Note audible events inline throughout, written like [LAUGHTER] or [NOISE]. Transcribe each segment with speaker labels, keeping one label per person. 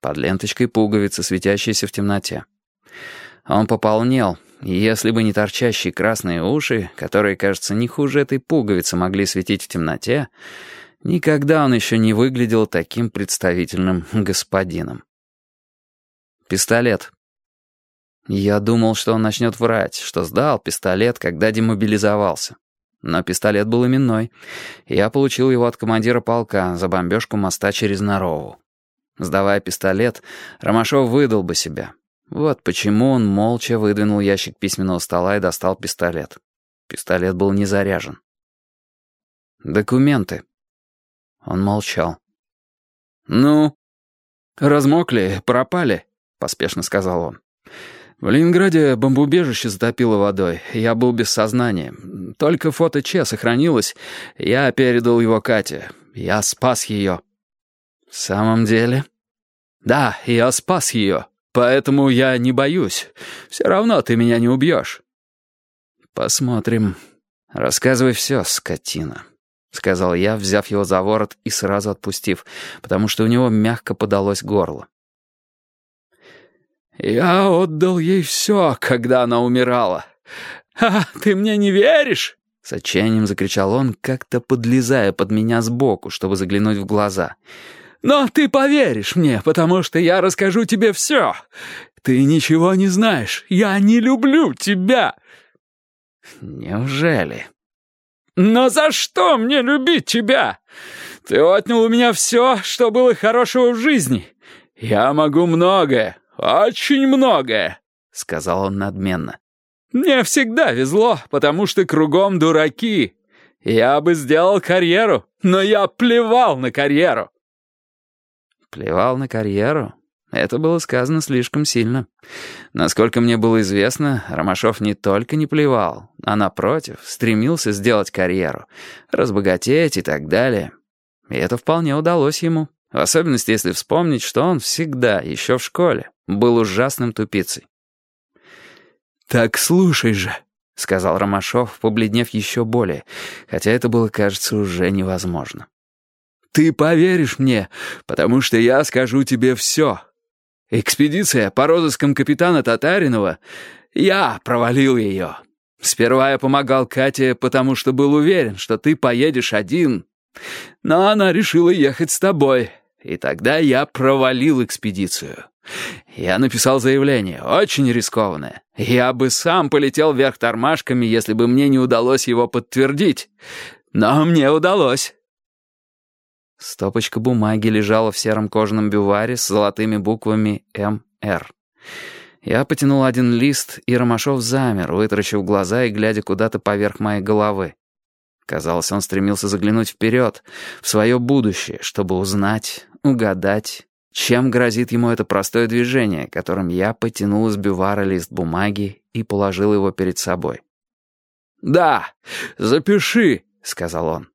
Speaker 1: Под ленточкой пуговицы, светящиеся в темноте. Он пополнел, и если бы не торчащие красные уши, которые, кажется, не хуже этой пуговицы могли светить в темноте, никогда он еще не выглядел таким представительным господином. Пистолет. Я думал, что он начнет врать, что сдал пистолет, когда демобилизовался. Но пистолет был именной. Я получил его от командира полка за бомбежку моста через Нарову. Сдавая пистолет, Ромашов выдал бы себя. Вот почему он молча выдвинул ящик письменного стола и достал пистолет. Пистолет был не заряжен. «Документы». Он молчал. «Ну, размокли, пропали», — поспешно сказал он. В Ленинграде бомбоубежище затопило водой. Я был без сознания. Только фото Че сохранилось. Я передал его Кате. Я спас ее. В самом деле? Да, я спас ее. Поэтому я не боюсь. Все равно ты меня не убьешь. Посмотрим. Рассказывай все, скотина. — сказал я, взяв его за ворот и сразу отпустив, потому что у него мягко подалось горло. «Я отдал ей все, когда она умирала. А, ты мне не веришь?» С отчаянием закричал он, как-то подлезая под меня сбоку, чтобы заглянуть в глаза. «Но ты поверишь мне, потому что я расскажу тебе все. Ты ничего не знаешь. Я не люблю тебя». «Неужели?» «Но за что мне любить тебя? Ты отнял у меня все, что было хорошего в жизни. Я могу многое, «Очень многое», — сказал он надменно. «Мне всегда везло, потому что кругом дураки. Я бы сделал карьеру, но я плевал на карьеру». «Плевал на карьеру?» Это было сказано слишком сильно. Насколько мне было известно, Ромашов не только не плевал, а, напротив, стремился сделать карьеру, разбогатеть и так далее. И это вполне удалось ему. В особенности, если вспомнить, что он всегда, еще в школе, был ужасным тупицей. «Так слушай же», — сказал Ромашов, побледнев еще более, хотя это было, кажется, уже невозможно. «Ты поверишь мне, потому что я скажу тебе все. Экспедиция по розыскам капитана Татаринова, я провалил ее. Сперва я помогал Кате, потому что был уверен, что ты поедешь один, но она решила ехать с тобой». И тогда я провалил экспедицию. Я написал заявление, очень рискованное. Я бы сам полетел вверх тормашками, если бы мне не удалось его подтвердить. Но мне удалось. Стопочка бумаги лежала в сером кожаном бюваре с золотыми буквами «МР». Я потянул один лист, и Ромашов замер, вытаращив глаза и глядя куда-то поверх моей головы. Казалось, он стремился заглянуть вперед, в свое будущее, чтобы узнать, угадать, чем грозит ему это простое движение, которым я потянул из бювара лист бумаги и положил его перед собой. «Да, запиши», — сказал он.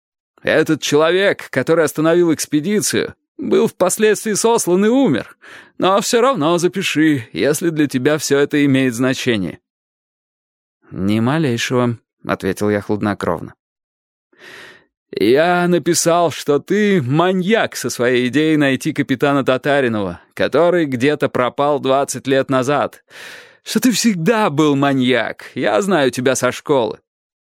Speaker 1: «Этот человек, который остановил экспедицию, был впоследствии сослан и умер. Но все равно запиши, если для тебя все это имеет значение». «Ни малейшего», — ответил я хладнокровно. «Я написал, что ты маньяк со своей идеей найти капитана Татаринова, который где-то пропал 20 лет назад. Что ты всегда был маньяк, я знаю тебя со школы.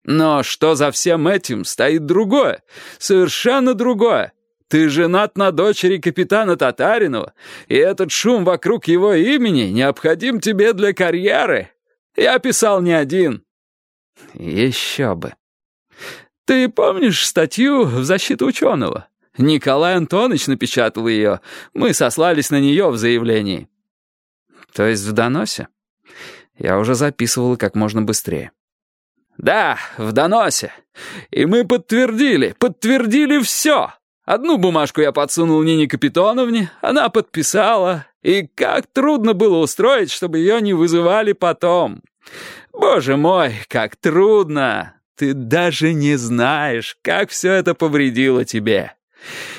Speaker 1: Но что за всем этим стоит другое, совершенно другое. Ты женат на дочери капитана Татаринова, и этот шум вокруг его имени необходим тебе для карьеры. Я писал не один». «Еще бы». Ты помнишь статью в защиту ученого? Николай Антонович напечатал ее. Мы сослались на нее в заявлении». «То есть в доносе?» Я уже записывал как можно быстрее. «Да, в доносе. И мы подтвердили, подтвердили все. Одну бумажку я подсунул Нине Капитоновне, она подписала. И как трудно было устроить, чтобы ее не вызывали потом. Боже мой, как трудно!» Ты даже не знаешь, как все это повредило тебе.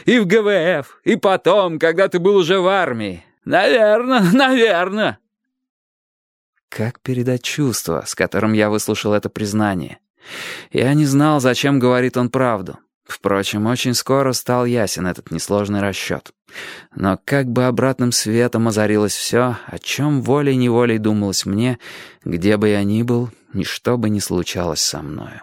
Speaker 1: И в ГВФ, и потом, когда ты был уже в армии. Наверно, [LAUGHS] наверно. Как передать чувство, с которым я выслушал это признание? Я не знал, зачем говорит он правду. Впрочем, очень скоро стал ясен этот несложный расчет. Но как бы обратным светом озарилось все, о чем волей-неволей думалось мне, где бы я ни был, ничто бы не случалось со мною.